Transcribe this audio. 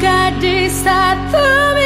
garder sa promesse.